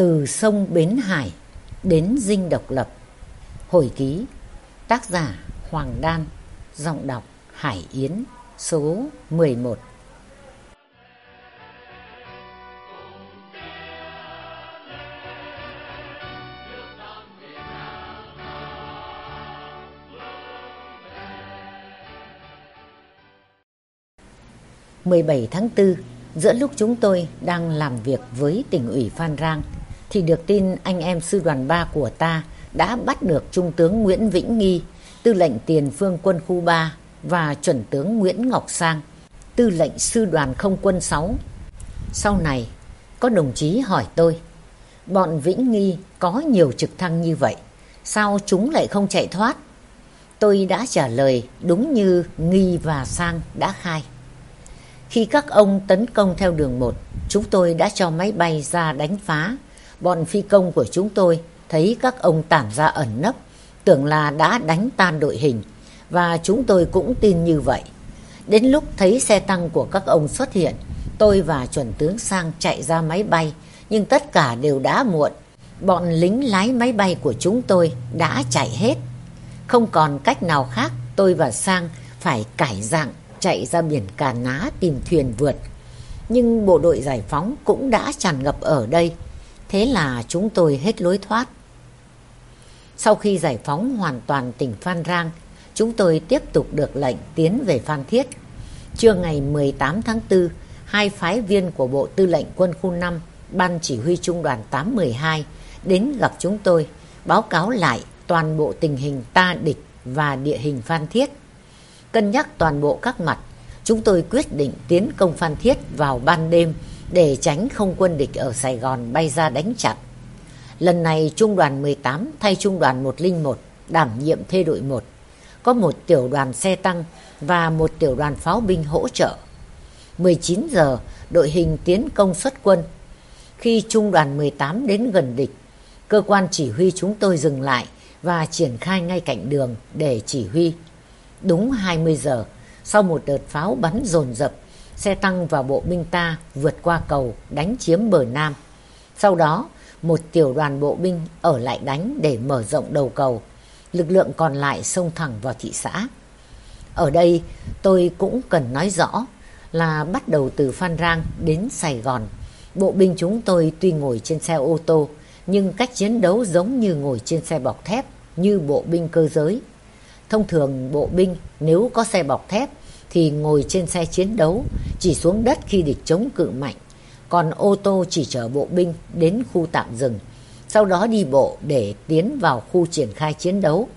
Từ sông Bến Hải đến dinh độc lập. Hồi ký, Tác giả Hoàng Đan, Giọng đọc Hải Yến, Số 11 17 tháng 4 Giữa lúc chúng tôi đang làm việc với tỉnh ủy Phan Rang thì được tin anh em sư đoàn 3 của ta đã bắt được Trung tướng Nguyễn Vĩnh Nghi, tư lệnh tiền phương quân khu 3 và chuẩn tướng Nguyễn Ngọc Sang, tư lệnh sư đoàn không quân 6. Sau này, có đồng chí hỏi tôi, bọn Vĩnh Nghi có nhiều trực thăng như vậy, sao chúng lại không chạy thoát? Tôi đã trả lời đúng như Nghi và Sang đã khai. Khi các ông tấn công theo đường một, chúng tôi đã cho máy bay ra đánh phá. Bọn phi công của chúng tôi thấy các ông tản ra ẩn nấp, tưởng là đã đánh tan đội hình, và chúng tôi cũng tin như vậy. Đến lúc thấy xe tăng của các ông xuất hiện, tôi và chuẩn tướng Sang chạy ra máy bay, nhưng tất cả đều đã muộn. Bọn lính lái máy bay của chúng tôi đã chạy hết. Không còn cách nào khác, tôi và Sang phải cải dạng chạy ra biển Cà Ná tìm thuyền vượt. Nhưng bộ đội giải phóng cũng đã tràn ngập ở đây, thế là chúng tôi hết lối thoát. Sau khi giải phóng hoàn toàn tỉnh Phan Rang, chúng tôi tiếp tục được lệnh tiến về Phan Thiết. Trưa ngày 18 tháng 4, hai phái viên của Bộ Tư lệnh Quân khu 5, Ban Chỉ huy Trung đoàn 812 đến gặp chúng tôi, báo cáo lại toàn bộ tình hình ta địch và địa hình Phan Thiết. Cân nhắc toàn bộ các mặt, chúng tôi quyết định tiến công Phan Thiết vào ban đêm để tránh không quân địch ở Sài Gòn bay ra đánh chặn. Lần này Trung đoàn 18 thay Trung đoàn 101 đảm nhiệm thê đội 1. Có một tiểu đoàn xe tăng và một tiểu đoàn pháo binh hỗ trợ. 19 giờ, đội hình tiến công xuất quân. Khi Trung đoàn 18 đến gần địch, cơ quan chỉ huy chúng tôi dừng lại và triển khai ngay cạnh đường để chỉ huy. Đúng 20 giờ, sau một đợt pháo bắn dồn dập, xe tăng và bộ binh ta vượt qua cầu đánh chiếm bờ Nam. Sau đó, một tiểu đoàn bộ binh ở lại đánh để mở rộng đầu cầu. Lực lượng còn lại xông thẳng vào thị xã. Ở đây tôi cũng cần nói rõ là bắt đầu từ Phan Rang đến Sài Gòn. Bộ binh chúng tôi tuy ngồi trên xe ô tô nhưng cách chiến đấu giống như ngồi trên xe bọc thép như bộ binh cơ giới. Thông thường bộ binh nếu có xe bọc thép thì ngồi trên xe chiến đấu chỉ xuống đất khi địch chống cự mạnh. Còn ô tô chỉ chở bộ binh đến khu tạm dừng. Sau đó đi bộ để tiến vào khu triển khai chiến đấu.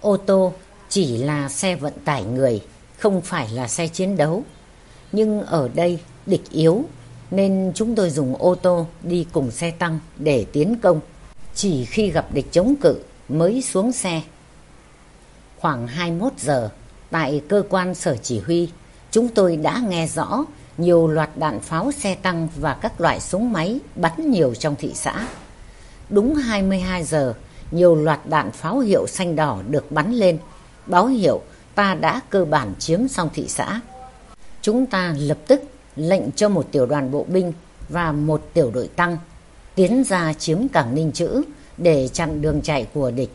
Ô tô chỉ là xe vận tải người, không phải là xe chiến đấu. Nhưng ở đây địch yếu nên chúng tôi dùng ô tô đi cùng xe tăng để tiến công. Chỉ khi gặp địch chống cự mới xuống xe Khoảng 21 giờ, tại cơ quan sở chỉ huy, chúng tôi đã nghe rõ nhiều loạt đạn pháo xe tăng và các loại súng máy bắn nhiều trong thị xã. Đúng 22 giờ, nhiều loạt đạn pháo hiệu xanh đỏ được bắn lên, báo hiệu ta đã cơ bản chiếm xong thị xã. Chúng ta lập tức lệnh cho một tiểu đoàn bộ binh và một tiểu đội tăng tiến ra chiếm cảng Ninh Chữ để chặn đường chạy của địch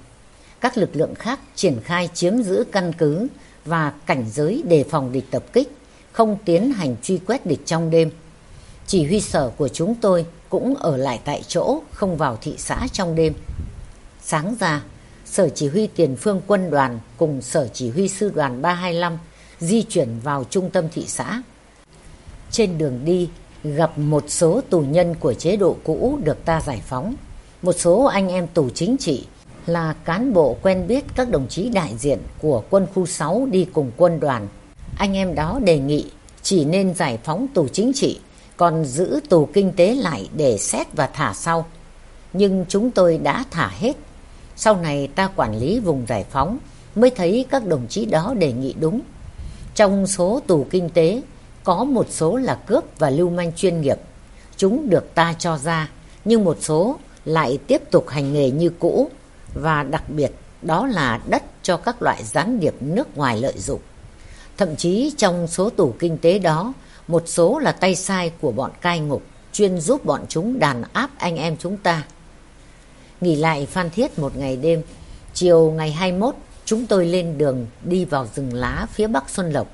các lực lượng khác triển khai chiếm giữ căn cứ và cảnh giới đề phòng địch tập kích, không tiến hành truy quét địch trong đêm. Chỉ huy sở của chúng tôi cũng ở lại tại chỗ, không vào thị xã trong đêm. Sáng ra, Sở Chỉ huy Tiền phương quân đoàn cùng Sở Chỉ huy Sư đoàn 325 di chuyển vào trung tâm thị xã. Trên đường đi, gặp một số tù nhân của chế độ cũ được ta giải phóng. Một số anh em tù chính trị là cán bộ quen biết các đồng chí đại diện của quân khu 6 đi cùng quân đoàn. Anh em đó đề nghị chỉ nên giải phóng tù chính trị, còn giữ tù kinh tế lại để xét và thả sau. Nhưng chúng tôi đã thả hết. Sau này ta quản lý vùng giải phóng mới thấy các đồng chí đó đề nghị đúng. Trong số tù kinh tế có một số là cướp và lưu manh chuyên nghiệp. Chúng được ta cho ra, nhưng một số lại tiếp tục hành nghề như cũ và đặc biệt đó là đất cho các loại gián điệp nước ngoài lợi dụng. Thậm chí trong số tù kinh tế đó, một số là tay sai của bọn cai ngục, chuyên giúp bọn chúng đàn áp anh em chúng ta. Nghỉ lại Phan Thiết một ngày đêm, chiều ngày 21 chúng tôi lên đường đi vào rừng lá phía bắc Xuân Lộc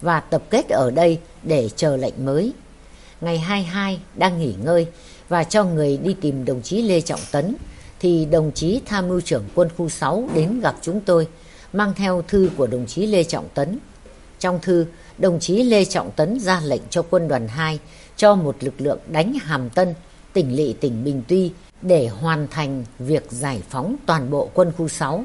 và tập kết ở đây để chờ lệnh mới. Ngày 22 đang nghỉ ngơi và cho người đi tìm đồng chí Lê Trọng Tấn thì đồng chí tham mưu trưởng quân khu 6 đến gặp chúng tôi mang theo thư của đồng chí Lê Trọng Tấn. Trong thư, đồng chí Lê Trọng Tấn ra lệnh cho quân đoàn 2 cho một lực lượng đánh Hàm Tân, tỉnh lỵ tỉnh Bình Tuy để hoàn thành việc giải phóng toàn bộ quân khu 6.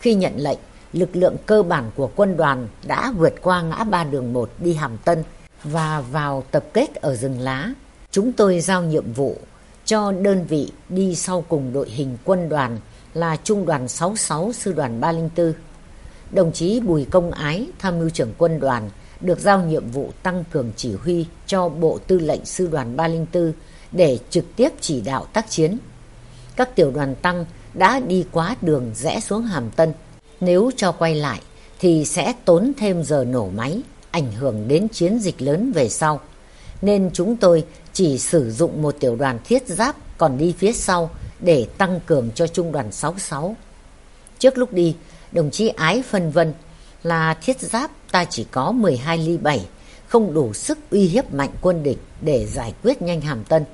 Khi nhận lệnh, lực lượng cơ bản của quân đoàn đã vượt qua ngã ba đường 1 đi Hàm Tân và vào tập kết ở rừng lá. Chúng tôi giao nhiệm vụ cho đơn vị đi sau cùng đội hình quân đoàn là Trung đoàn 66 Sư đoàn 304. Đồng chí Bùi Công Ái, tham mưu trưởng quân đoàn, được giao nhiệm vụ tăng cường chỉ huy cho Bộ Tư lệnh Sư đoàn 304 để trực tiếp chỉ đạo tác chiến. Các tiểu đoàn tăng đã đi quá đường rẽ xuống Hàm Tân. Nếu cho quay lại thì sẽ tốn thêm giờ nổ máy, ảnh hưởng đến chiến dịch lớn về sau. Nên chúng tôi chỉ sử dụng một tiểu đoàn thiết giáp còn đi phía sau để tăng cường cho trung đoàn 66. Trước lúc đi, đồng chí Ái phân vân là thiết giáp ta chỉ có 12 ly 7, không đủ sức uy hiếp mạnh quân địch để giải quyết nhanh Hàm Tân.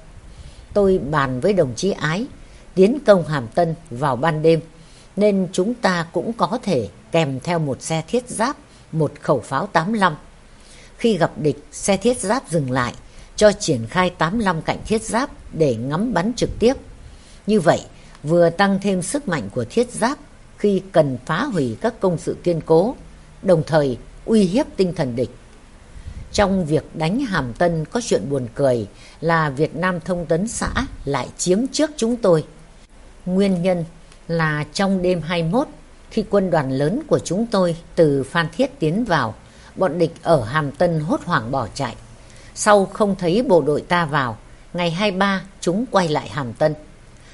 Tôi bàn với đồng chí Ái tiến công Hàm Tân vào ban đêm, nên chúng ta cũng có thể kèm theo một xe thiết giáp, một khẩu pháo 85. Khi gặp địch, xe thiết giáp dừng lại, cho triển khai 85 cạnh thiết giáp để ngắm bắn trực tiếp. Như vậy, vừa tăng thêm sức mạnh của thiết giáp khi cần phá hủy các công sự kiên cố, đồng thời uy hiếp tinh thần địch. Trong việc đánh Hàm Tân có chuyện buồn cười là Việt Nam Thông tấn xã lại chiếm trước chúng tôi. Nguyên nhân là trong đêm 21 khi quân đoàn lớn của chúng tôi từ Phan Thiết tiến vào, bọn địch ở Hàm Tân hốt hoảng bỏ chạy. Sau không thấy bộ đội ta vào, ngày 23 chúng quay lại Hàm Tân.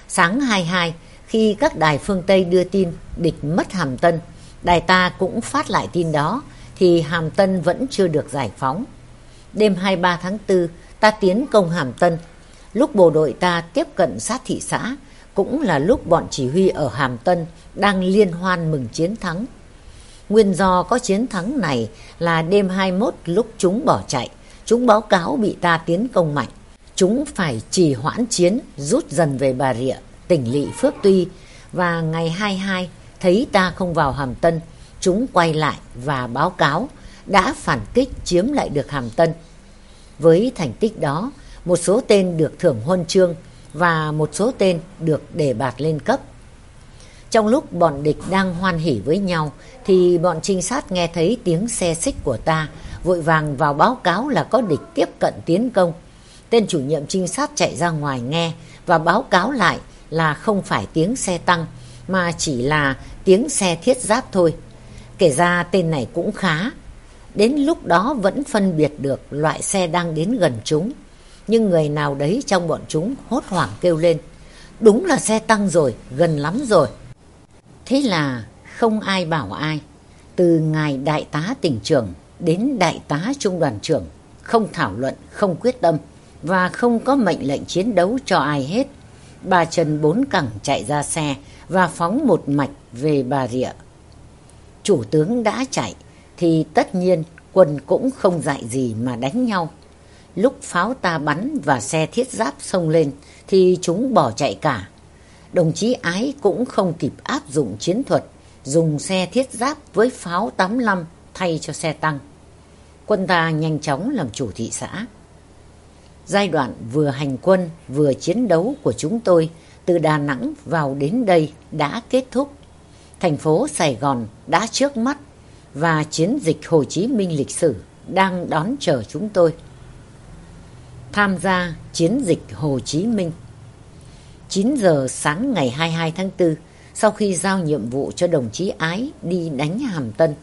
Sáng 22 khi các đài phương Tây đưa tin địch mất Hàm Tân, đài ta cũng phát lại tin đó thì Hàm Tân vẫn chưa được giải phóng. Đêm 23 tháng 4 ta tiến công Hàm Tân. Lúc bộ đội ta tiếp cận sát thị xã cũng là lúc bọn chỉ huy ở Hàm Tân đang liên hoan mừng chiến thắng. Nguyên do có chiến thắng này là đêm 21 lúc chúng bỏ chạy, chúng báo cáo bị ta tiến công mạnh. Chúng phải trì hoãn chiến, rút dần về Bà Rịa, tỉnh lỵ Phước Tuy và ngày 22 thấy ta không vào Hàm Tân, chúng quay lại và báo cáo đã phản kích chiếm lại được Hàm Tân. Với thành tích đó, một số tên được thưởng huân chương và một số tên được đề bạt lên cấp. Trong lúc bọn địch đang hoan hỉ với nhau thì bọn trinh sát nghe thấy tiếng xe xích của ta vội vàng vào báo cáo là có địch tiếp cận tiến công. Tên chủ nhiệm trinh sát chạy ra ngoài nghe và báo cáo lại là không phải tiếng xe tăng mà chỉ là tiếng xe thiết giáp thôi. Kể ra tên này cũng khá. Đến lúc đó vẫn phân biệt được loại xe đang đến gần chúng. Nhưng người nào đấy trong bọn chúng hốt hoảng kêu lên. Đúng là xe tăng rồi, gần lắm rồi. Thế là không ai bảo ai. Từ ngài đại tá tỉnh trưởng đến đại tá trung đoàn trưởng. Không thảo luận, không quyết tâm và không có mệnh lệnh chiến đấu cho ai hết. Bà Trần bốn cẳng chạy ra xe và phóng một mạch về Bà Rịa. Chủ tướng đã chạy thì tất nhiên quân cũng không dạy gì mà đánh nhau. Lúc pháo ta bắn và xe thiết giáp xông lên thì chúng bỏ chạy cả. Đồng chí Ái cũng không kịp áp dụng chiến thuật dùng xe thiết giáp với pháo 85 thay cho xe tăng. Quân ta nhanh chóng làm chủ thị xã. Giai đoạn vừa hành quân vừa chiến đấu của chúng tôi từ Đà Nẵng vào đến đây đã kết thúc. Thành phố Sài Gòn đã trước mắt và chiến dịch Hồ Chí Minh lịch sử đang đón chờ chúng tôi. Tham gia chiến dịch Hồ Chí Minh 9 giờ sáng ngày 22 tháng 4, sau khi giao nhiệm vụ cho đồng chí Ái đi đánh Hàm Tân,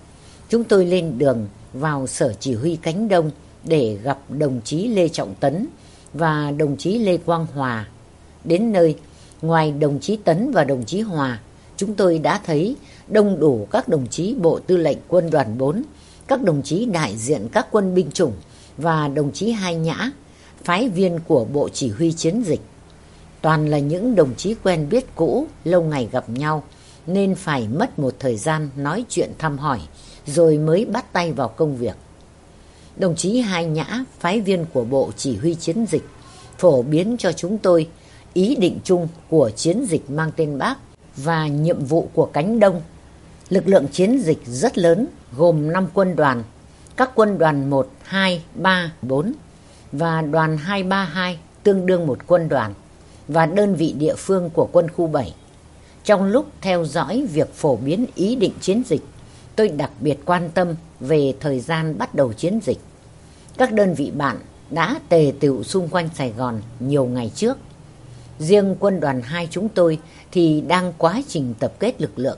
chúng tôi lên đường vào sở chỉ huy cánh đông để gặp đồng chí Lê Trọng Tấn và đồng chí Lê Quang Hòa. Đến nơi, ngoài đồng chí Tấn và đồng chí Hòa, chúng tôi đã thấy đông đủ các đồng chí Bộ Tư lệnh Quân đoàn 4, các đồng chí đại diện các quân binh chủng và đồng chí Hai Nhã phái viên của Bộ Chỉ huy Chiến dịch. Toàn là những đồng chí quen biết cũ, lâu ngày gặp nhau, nên phải mất một thời gian nói chuyện thăm hỏi, rồi mới bắt tay vào công việc. Đồng chí Hai Nhã, phái viên của Bộ Chỉ huy Chiến dịch, phổ biến cho chúng tôi ý định chung của chiến dịch mang tên Bác và nhiệm vụ của cánh Đông. Lực lượng chiến dịch rất lớn, gồm 5 quân đoàn, các quân đoàn 1, 2, 3, 4 và đoàn 232 tương đương một quân đoàn và đơn vị địa phương của quân khu 7. Trong lúc theo dõi việc phổ biến ý định chiến dịch, tôi đặc biệt quan tâm về thời gian bắt đầu chiến dịch. Các đơn vị bạn đã tề tựu xung quanh Sài Gòn nhiều ngày trước. Riêng quân đoàn 2 chúng tôi thì đang quá trình tập kết lực lượng.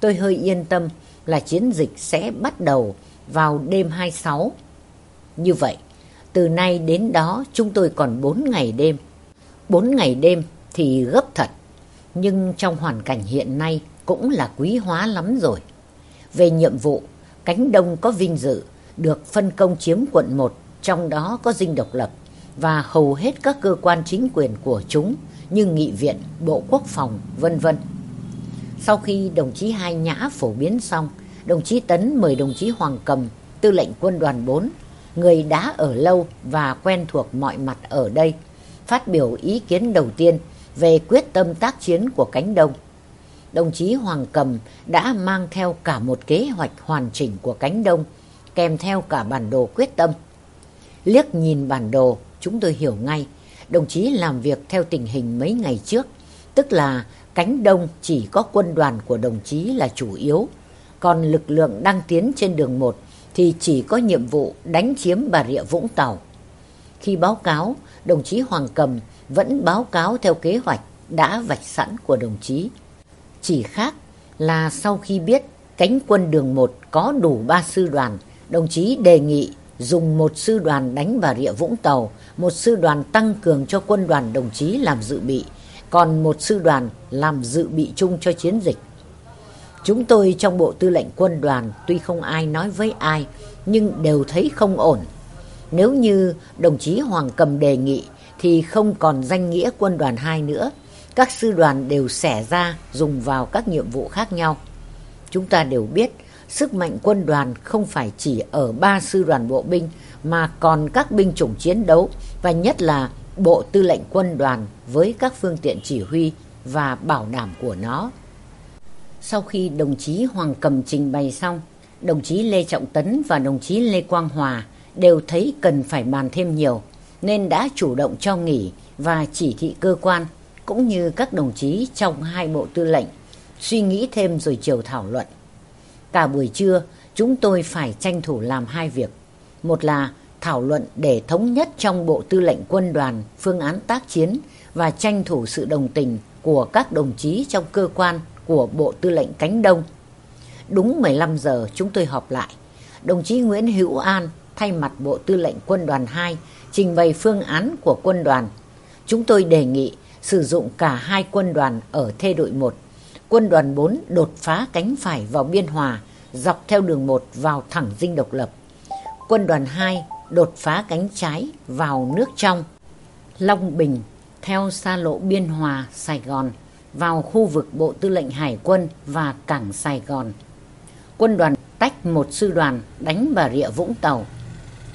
Tôi hơi yên tâm là chiến dịch sẽ bắt đầu vào đêm 26. Như vậy, từ nay đến đó chúng tôi còn 4 ngày đêm. 4 ngày đêm thì gấp thật, nhưng trong hoàn cảnh hiện nay cũng là quý hóa lắm rồi. Về nhiệm vụ, cánh đông có vinh dự được phân công chiếm quận 1, trong đó có dinh độc lập và hầu hết các cơ quan chính quyền của chúng như nghị viện, bộ quốc phòng, vân vân. Sau khi đồng chí Hai Nhã phổ biến xong, đồng chí Tấn mời đồng chí Hoàng Cầm, tư lệnh quân đoàn 4, người đã ở lâu và quen thuộc mọi mặt ở đây, phát biểu ý kiến đầu tiên về quyết tâm tác chiến của cánh đông. Đồng chí Hoàng Cầm đã mang theo cả một kế hoạch hoàn chỉnh của cánh đông, kèm theo cả bản đồ quyết tâm. Liếc nhìn bản đồ, chúng tôi hiểu ngay, đồng chí làm việc theo tình hình mấy ngày trước, tức là cánh đông chỉ có quân đoàn của đồng chí là chủ yếu, còn lực lượng đang tiến trên đường 1 thì chỉ có nhiệm vụ đánh chiếm Bà Rịa Vũng Tàu. Khi báo cáo, đồng chí Hoàng Cầm vẫn báo cáo theo kế hoạch đã vạch sẵn của đồng chí. Chỉ khác là sau khi biết cánh quân đường 1 có đủ 3 sư đoàn, đồng chí đề nghị dùng một sư đoàn đánh Bà Rịa Vũng Tàu, một sư đoàn tăng cường cho quân đoàn đồng chí làm dự bị, còn một sư đoàn làm dự bị chung cho chiến dịch. Chúng tôi trong bộ tư lệnh quân đoàn tuy không ai nói với ai, nhưng đều thấy không ổn. Nếu như đồng chí Hoàng Cầm đề nghị thì không còn danh nghĩa quân đoàn 2 nữa. Các sư đoàn đều xẻ ra dùng vào các nhiệm vụ khác nhau. Chúng ta đều biết sức mạnh quân đoàn không phải chỉ ở ba sư đoàn bộ binh mà còn các binh chủng chiến đấu và nhất là bộ tư lệnh quân đoàn với các phương tiện chỉ huy và bảo đảm của nó. Sau khi đồng chí Hoàng Cầm trình bày xong, đồng chí Lê Trọng Tấn và đồng chí Lê Quang Hòa đều thấy cần phải bàn thêm nhiều, nên đã chủ động cho nghỉ và chỉ thị cơ quan, cũng như các đồng chí trong hai bộ tư lệnh, suy nghĩ thêm rồi chiều thảo luận. Cả buổi trưa, chúng tôi phải tranh thủ làm hai việc. Một là thảo luận để thống nhất trong bộ tư lệnh quân đoàn phương án tác chiến và tranh thủ sự đồng tình của các đồng chí trong cơ quan của Bộ Tư lệnh Cánh Đông. Đúng 15 giờ chúng tôi họp lại. Đồng chí Nguyễn Hữu An thay mặt Bộ Tư lệnh Quân đoàn 2 trình bày phương án của quân đoàn. Chúng tôi đề nghị sử dụng cả hai quân đoàn ở thê đội 1. Quân đoàn 4 đột phá cánh phải vào Biên Hòa, dọc theo đường 1 vào thẳng dinh độc lập. Quân đoàn 2 đột phá cánh trái vào nước trong. Long Bình theo xa lộ Biên Hòa, Sài Gòn vào khu vực Bộ Tư lệnh Hải quân và Cảng Sài Gòn. Quân đoàn tách một sư đoàn đánh Bà Rịa Vũng Tàu.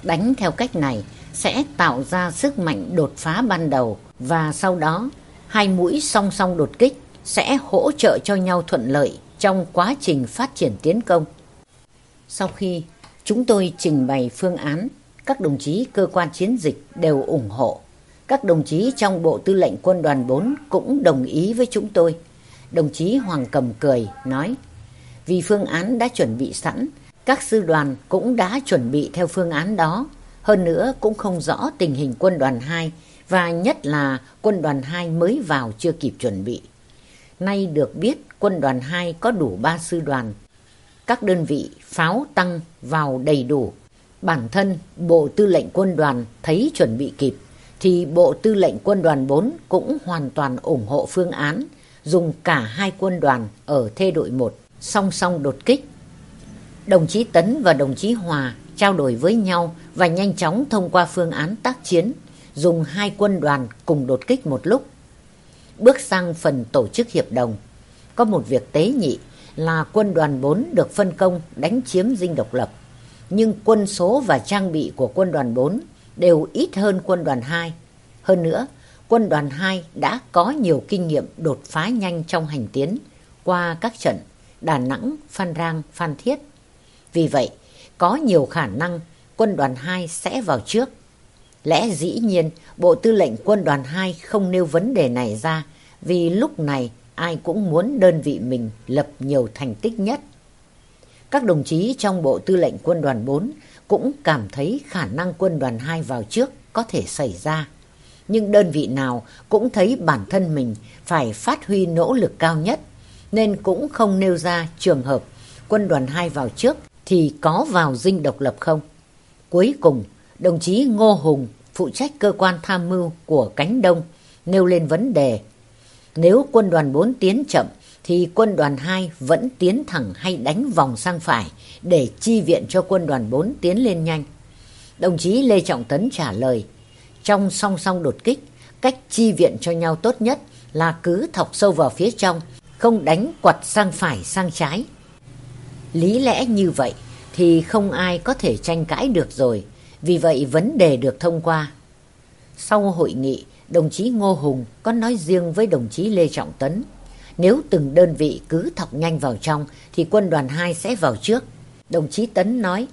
Đánh theo cách này sẽ tạo ra sức mạnh đột phá ban đầu và sau đó hai mũi song song đột kích sẽ hỗ trợ cho nhau thuận lợi trong quá trình phát triển tiến công. Sau khi chúng tôi trình bày phương án, các đồng chí cơ quan chiến dịch đều ủng hộ các đồng chí trong Bộ Tư lệnh Quân đoàn 4 cũng đồng ý với chúng tôi. Đồng chí Hoàng Cầm cười, nói Vì phương án đã chuẩn bị sẵn, các sư đoàn cũng đã chuẩn bị theo phương án đó. Hơn nữa cũng không rõ tình hình quân đoàn 2 và nhất là quân đoàn 2 mới vào chưa kịp chuẩn bị. Nay được biết quân đoàn 2 có đủ 3 sư đoàn. Các đơn vị pháo tăng vào đầy đủ. Bản thân Bộ Tư lệnh Quân đoàn thấy chuẩn bị kịp, thì Bộ Tư lệnh Quân đoàn 4 cũng hoàn toàn ủng hộ phương án, dùng cả hai quân đoàn ở thê đội 1 song song đột kích. Đồng chí Tấn và đồng chí Hòa trao đổi với nhau và nhanh chóng thông qua phương án tác chiến dùng hai quân đoàn cùng đột kích một lúc. Bước sang phần tổ chức hiệp đồng, có một việc tế nhị là quân đoàn 4 được phân công đánh chiếm dinh độc lập. Nhưng quân số và trang bị của quân đoàn 4 đều ít hơn quân đoàn 2. Hơn nữa, quân đoàn 2 đã có nhiều kinh nghiệm đột phá nhanh trong hành tiến qua các trận Đà Nẵng, Phan Rang, Phan Thiết. Vì vậy, có nhiều khả năng quân đoàn 2 sẽ vào trước. Lẽ dĩ nhiên Bộ Tư lệnh Quân đoàn 2 không nêu vấn đề này ra vì lúc này ai cũng muốn đơn vị mình lập nhiều thành tích nhất. Các đồng chí trong Bộ Tư lệnh Quân đoàn 4 cũng cảm thấy khả năng Quân đoàn 2 vào trước có thể xảy ra. Nhưng đơn vị nào cũng thấy bản thân mình phải phát huy nỗ lực cao nhất nên cũng không nêu ra trường hợp Quân đoàn 2 vào trước thì có vào dinh độc lập không. Cuối cùng, đồng chí Ngô Hùng, phụ trách cơ quan tham mưu của cánh Đông, nêu lên vấn đề. Nếu quân đoàn 4 tiến chậm, thì quân đoàn 2 vẫn tiến thẳng hay đánh vòng sang phải để chi viện cho quân đoàn 4 tiến lên nhanh. Đồng chí Lê Trọng Tấn trả lời, trong song song đột kích, cách chi viện cho nhau tốt nhất là cứ thọc sâu vào phía trong, không đánh quật sang phải sang trái. Lý lẽ như vậy thì không ai có thể tranh cãi được rồi, vì vậy vấn đề được thông qua. Sau hội nghị, đồng chí Ngô Hùng có nói riêng với đồng chí Lê Trọng Tấn. Nếu từng đơn vị cứ thọc nhanh vào trong thì quân đoàn 2 sẽ vào trước. Đồng chí Tấn nói,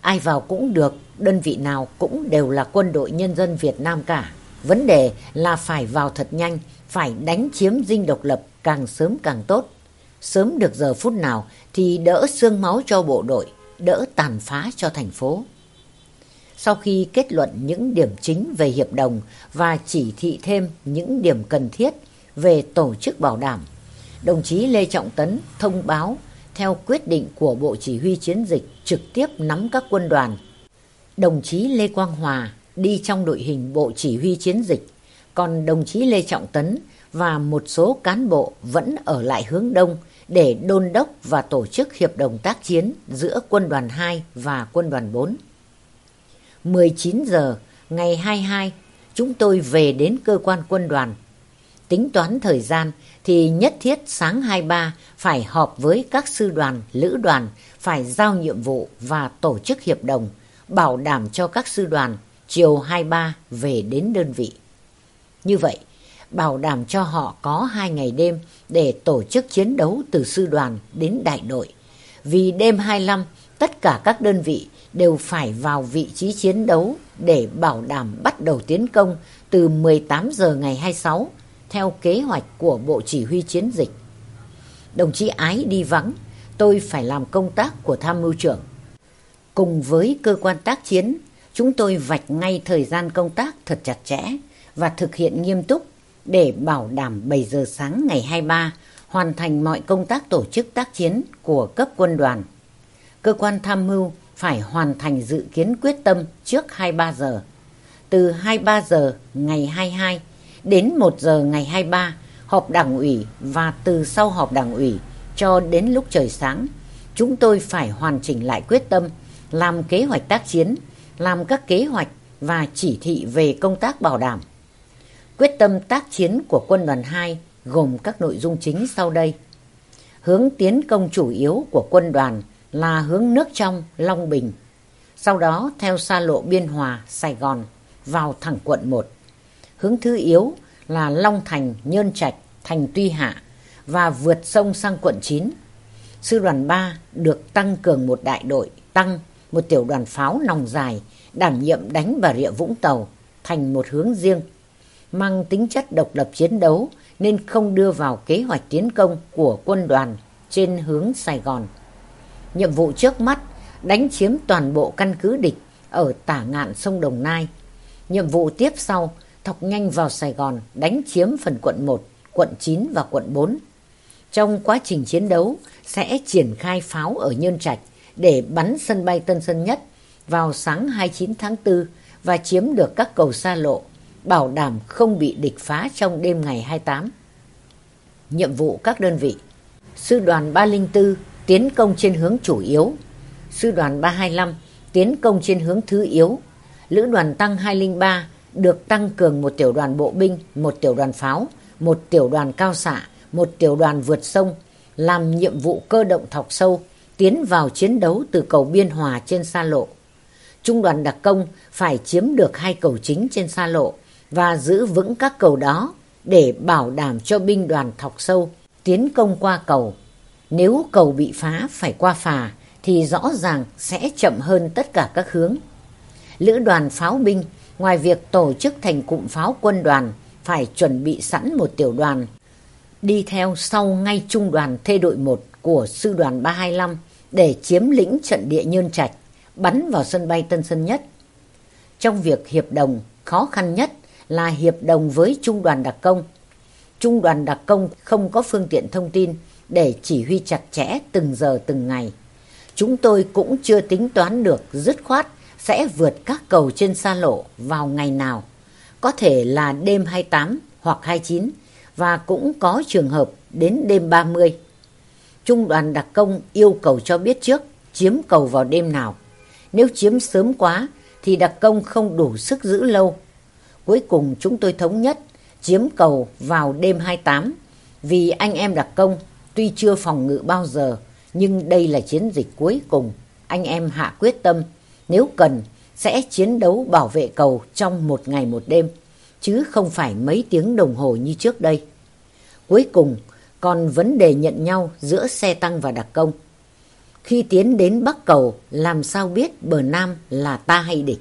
ai vào cũng được, đơn vị nào cũng đều là quân đội nhân dân Việt Nam cả. Vấn đề là phải vào thật nhanh, phải đánh chiếm dinh độc lập càng sớm càng tốt. Sớm được giờ phút nào thì đỡ xương máu cho bộ đội, đỡ tàn phá cho thành phố. Sau khi kết luận những điểm chính về hiệp đồng và chỉ thị thêm những điểm cần thiết về tổ chức bảo đảm, đồng chí Lê Trọng Tấn thông báo theo quyết định của Bộ Chỉ huy Chiến dịch trực tiếp nắm các quân đoàn. Đồng chí Lê Quang Hòa đi trong đội hình Bộ Chỉ huy Chiến dịch, còn đồng chí Lê Trọng Tấn và một số cán bộ vẫn ở lại hướng đông để đôn đốc và tổ chức hiệp đồng tác chiến giữa quân đoàn 2 và quân đoàn 4. 19 giờ ngày 22, chúng tôi về đến cơ quan quân đoàn. Tính toán thời gian thì nhất thiết sáng 23 phải họp với các sư đoàn, lữ đoàn, phải giao nhiệm vụ và tổ chức hiệp đồng, bảo đảm cho các sư đoàn chiều 23 về đến đơn vị. Như vậy, bảo đảm cho họ có hai ngày đêm để tổ chức chiến đấu từ sư đoàn đến đại đội. Vì đêm 25, tất cả các đơn vị đều phải vào vị trí chiến đấu để bảo đảm bắt đầu tiến công từ 18 giờ ngày 26 theo kế hoạch của Bộ Chỉ huy Chiến dịch. Đồng chí Ái đi vắng, tôi phải làm công tác của tham mưu trưởng. Cùng với cơ quan tác chiến, chúng tôi vạch ngay thời gian công tác thật chặt chẽ và thực hiện nghiêm túc để bảo đảm 7 giờ sáng ngày 23 hoàn thành mọi công tác tổ chức tác chiến của cấp quân đoàn. Cơ quan tham mưu phải hoàn thành dự kiến quyết tâm trước 23 giờ. Từ 23 giờ ngày 22 đến 1 giờ ngày 23 họp đảng ủy và từ sau họp đảng ủy cho đến lúc trời sáng, chúng tôi phải hoàn chỉnh lại quyết tâm, làm kế hoạch tác chiến, làm các kế hoạch và chỉ thị về công tác bảo đảm. Quyết tâm tác chiến của quân đoàn 2 gồm các nội dung chính sau đây. Hướng tiến công chủ yếu của quân đoàn là hướng nước trong Long Bình. Sau đó theo xa lộ Biên Hòa, Sài Gòn vào thẳng quận 1. Hướng thứ yếu là Long Thành, Nhơn Trạch, Thành Tuy Hạ và vượt sông sang quận 9. Sư đoàn 3 được tăng cường một đại đội, tăng một tiểu đoàn pháo nòng dài, đảm nhiệm đánh Bà Rịa Vũng Tàu thành một hướng riêng, mang tính chất độc lập chiến đấu nên không đưa vào kế hoạch tiến công của quân đoàn trên hướng Sài Gòn. Nhiệm vụ trước mắt đánh chiếm toàn bộ căn cứ địch ở tả ngạn sông Đồng Nai. Nhiệm vụ tiếp sau thọc nhanh vào Sài Gòn đánh chiếm phần quận 1, quận 9 và quận 4. Trong quá trình chiến đấu sẽ triển khai pháo ở Nhơn Trạch để bắn sân bay Tân Sơn Nhất vào sáng 29 tháng 4 và chiếm được các cầu xa lộ, bảo đảm không bị địch phá trong đêm ngày 28. Nhiệm vụ các đơn vị Sư đoàn 304 tiến công trên hướng chủ yếu, sư đoàn 325 tiến công trên hướng thứ yếu, lữ đoàn tăng 203 được tăng cường một tiểu đoàn bộ binh, một tiểu đoàn pháo, một tiểu đoàn cao xạ, một tiểu đoàn vượt sông, làm nhiệm vụ cơ động thọc sâu, tiến vào chiến đấu từ cầu Biên Hòa trên xa lộ. Trung đoàn đặc công phải chiếm được hai cầu chính trên xa lộ và giữ vững các cầu đó để bảo đảm cho binh đoàn thọc sâu tiến công qua cầu. Nếu cầu bị phá phải qua phà thì rõ ràng sẽ chậm hơn tất cả các hướng. Lữ đoàn pháo binh ngoài việc tổ chức thành cụm pháo quân đoàn phải chuẩn bị sẵn một tiểu đoàn đi theo sau ngay trung đoàn thê đội 1 của sư đoàn 325 để chiếm lĩnh trận địa Nhơn Trạch, bắn vào sân bay Tân Sơn Nhất. Trong việc hiệp đồng, khó khăn nhất là hiệp đồng với trung đoàn đặc công. Trung đoàn đặc công không có phương tiện thông tin để chỉ huy chặt chẽ từng giờ từng ngày. Chúng tôi cũng chưa tính toán được, dứt khoát sẽ vượt các cầu trên xa lộ vào ngày nào. Có thể là đêm 28 hoặc 29 và cũng có trường hợp đến đêm 30. Trung đoàn đặc công yêu cầu cho biết trước, chiếm cầu vào đêm nào. Nếu chiếm sớm quá, thì đặc công không đủ sức giữ lâu. Cuối cùng chúng tôi thống nhất, chiếm cầu vào đêm 28 vì anh em đặc công tuy chưa phòng ngự bao giờ, nhưng đây là chiến dịch cuối cùng. Anh em hạ quyết tâm nếu cần, sẽ chiến đấu bảo vệ cầu trong một ngày một đêm, chứ không phải mấy tiếng đồng hồ như trước đây. Cuối cùng, còn vấn đề nhận nhau giữa xe tăng và đặc công. Khi tiến đến Bắc Cầu, làm sao biết bờ Nam là ta hay địch.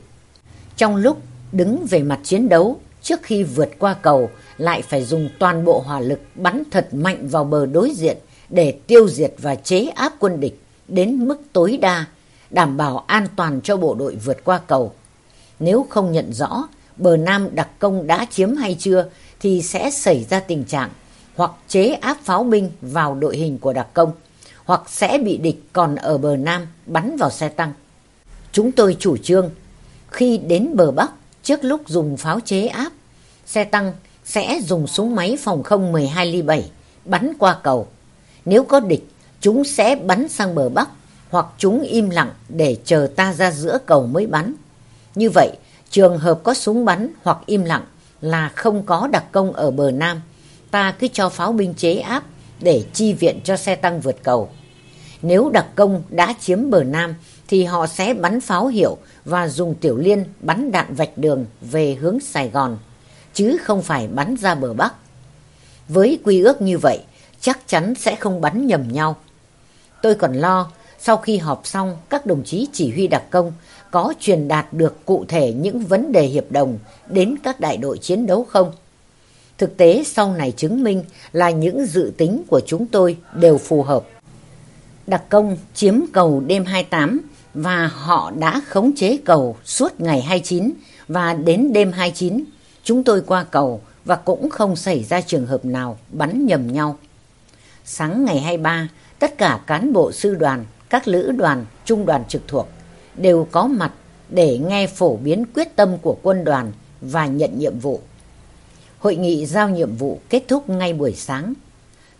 Trong lúc đứng về mặt chiến đấu trước khi vượt qua cầu lại phải dùng toàn bộ hỏa lực bắn thật mạnh vào bờ đối diện để tiêu diệt và chế áp quân địch đến mức tối đa, đảm bảo an toàn cho bộ đội vượt qua cầu. Nếu không nhận rõ bờ Nam đặc công đã chiếm hay chưa thì sẽ xảy ra tình trạng hoặc chế áp pháo binh vào đội hình của đặc công hoặc sẽ bị địch còn ở bờ Nam bắn vào xe tăng. Chúng tôi chủ trương khi đến bờ Bắc trước lúc dùng pháo chế áp, xe tăng sẽ dùng súng máy phòng không 12 ly 7 bắn qua cầu. Nếu có địch, chúng sẽ bắn sang bờ Bắc hoặc chúng im lặng để chờ ta ra giữa cầu mới bắn. Như vậy, trường hợp có súng bắn hoặc im lặng là không có đặc công ở bờ Nam. Ta cứ cho pháo binh chế áp để chi viện cho xe tăng vượt cầu. Nếu đặc công đã chiếm bờ Nam thì họ sẽ bắn pháo hiệu và dùng tiểu liên bắn đạn vạch đường về hướng Sài Gòn, chứ không phải bắn ra bờ Bắc. Với quy ước như vậy, chắc chắn sẽ không bắn nhầm nhau. Tôi còn lo, sau khi họp xong, các đồng chí chỉ huy đặc công có truyền đạt được cụ thể những vấn đề hiệp đồng đến các đại đội chiến đấu không? Thực tế sau này chứng minh là những dự tính của chúng tôi đều phù hợp. Đặc công chiếm cầu đêm 28 và họ đã khống chế cầu suốt ngày 29 và đến đêm 29 chúng tôi qua cầu và cũng không xảy ra trường hợp nào bắn nhầm nhau. Sáng ngày 23, tất cả cán bộ sư đoàn, các lữ đoàn, trung đoàn trực thuộc đều có mặt để nghe phổ biến quyết tâm của quân đoàn và nhận nhiệm vụ. Hội nghị giao nhiệm vụ kết thúc ngay buổi sáng.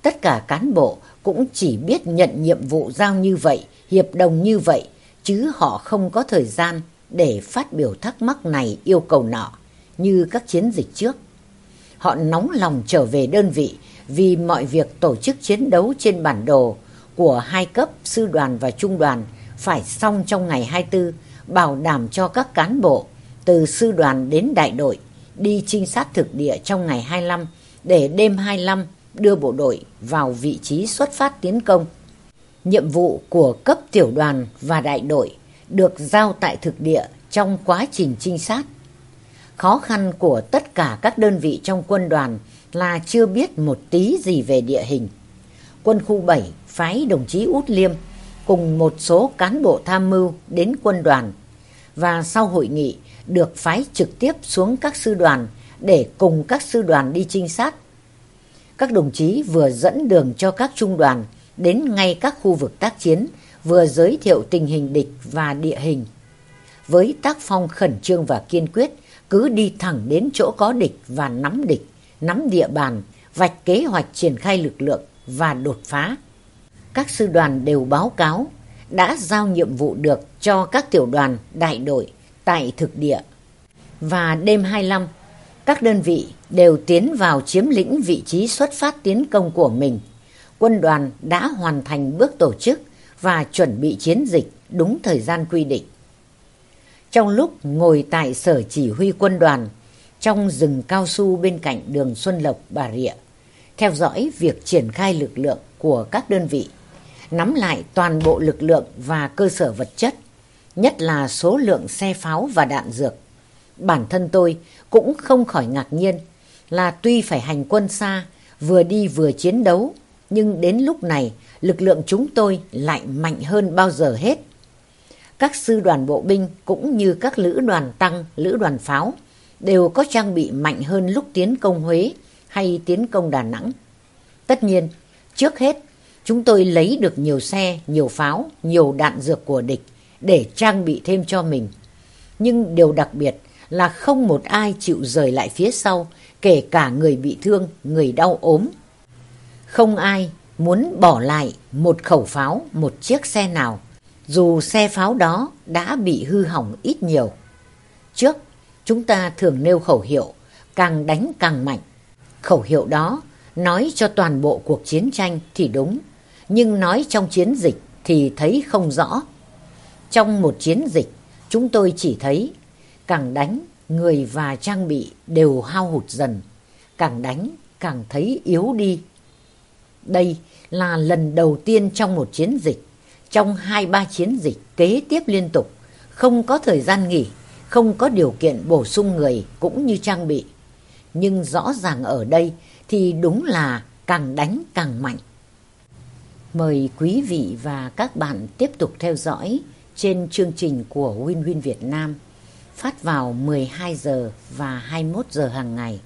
Tất cả cán bộ cũng chỉ biết nhận nhiệm vụ giao như vậy, hiệp đồng như vậy, chứ họ không có thời gian để phát biểu thắc mắc này yêu cầu nọ như các chiến dịch trước. Họ nóng lòng trở về đơn vị vì mọi việc tổ chức chiến đấu trên bản đồ của hai cấp sư đoàn và trung đoàn phải xong trong ngày 24, bảo đảm cho các cán bộ từ sư đoàn đến đại đội đi trinh sát thực địa trong ngày 25 để đêm 25 đưa bộ đội vào vị trí xuất phát tiến công. Nhiệm vụ của cấp tiểu đoàn và đại đội được giao tại thực địa trong quá trình trinh sát. Khó khăn của tất cả các đơn vị trong quân đoàn là chưa biết một tí gì về địa hình. Quân khu 7 phái đồng chí Út Liêm cùng một số cán bộ tham mưu đến quân đoàn và sau hội nghị được phái trực tiếp xuống các sư đoàn để cùng các sư đoàn đi trinh sát. Các đồng chí vừa dẫn đường cho các trung đoàn đến ngay các khu vực tác chiến, vừa giới thiệu tình hình địch và địa hình. Với tác phong khẩn trương và kiên quyết, cứ đi thẳng đến chỗ có địch và nắm địch, nắm địa bàn, vạch kế hoạch triển khai lực lượng và đột phá. Các sư đoàn đều báo cáo đã giao nhiệm vụ được cho các tiểu đoàn đại đội tại thực địa. Và đêm 25, các đơn vị đều tiến vào chiếm lĩnh vị trí xuất phát tiến công của mình. Quân đoàn đã hoàn thành bước tổ chức và chuẩn bị chiến dịch đúng thời gian quy định. Trong lúc ngồi tại sở chỉ huy quân đoàn, trong rừng cao su bên cạnh đường Xuân Lộc, Bà Rịa, theo dõi việc triển khai lực lượng của các đơn vị, nắm lại toàn bộ lực lượng và cơ sở vật chất, nhất là số lượng xe pháo và đạn dược. Bản thân tôi cũng không khỏi ngạc nhiên là tuy phải hành quân xa, vừa đi vừa chiến đấu, nhưng đến lúc này lực lượng chúng tôi lại mạnh hơn bao giờ hết. Các sư đoàn bộ binh cũng như các lữ đoàn tăng, lữ đoàn pháo đều có trang bị mạnh hơn lúc tiến công Huế hay tiến công Đà Nẵng. Tất nhiên, trước hết, chúng tôi lấy được nhiều xe, nhiều pháo, nhiều đạn dược của địch để trang bị thêm cho mình. Nhưng điều đặc biệt là không một ai chịu rời lại phía sau, kể cả người bị thương, người đau ốm. Không ai muốn bỏ lại một khẩu pháo, một chiếc xe nào, dù xe pháo đó đã bị hư hỏng ít nhiều. Trước, chúng ta thường nêu khẩu hiệu, càng đánh càng mạnh. Khẩu hiệu đó nói cho toàn bộ cuộc chiến tranh thì đúng, nhưng nói trong chiến dịch thì thấy không rõ. Trong một chiến dịch, chúng tôi chỉ thấy càng đánh, người và trang bị đều hao hụt dần, càng đánh càng thấy yếu đi. Đây là lần đầu tiên trong một chiến dịch, trong hai ba chiến dịch kế tiếp liên tục, không có thời gian nghỉ, không có điều kiện bổ sung người cũng như trang bị. Nhưng rõ ràng ở đây thì đúng là càng đánh càng mạnh. Mời quý vị và các bạn tiếp tục theo dõi trên chương trình của Win Win Việt Nam phát vào 12 giờ và 21 giờ hàng ngày.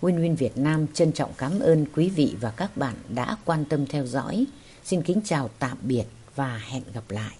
Win Win Việt Nam trân trọng cảm ơn quý vị và các bạn đã quan tâm theo dõi. Xin kính chào tạm biệt và hẹn gặp lại.